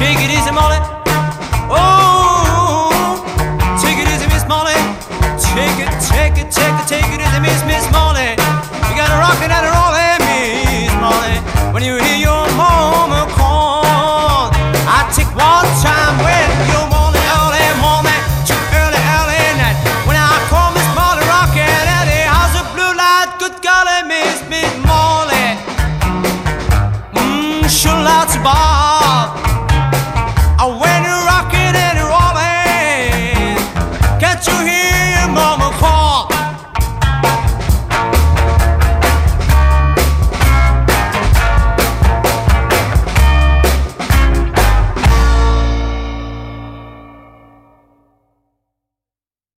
Shake it easy, Molly.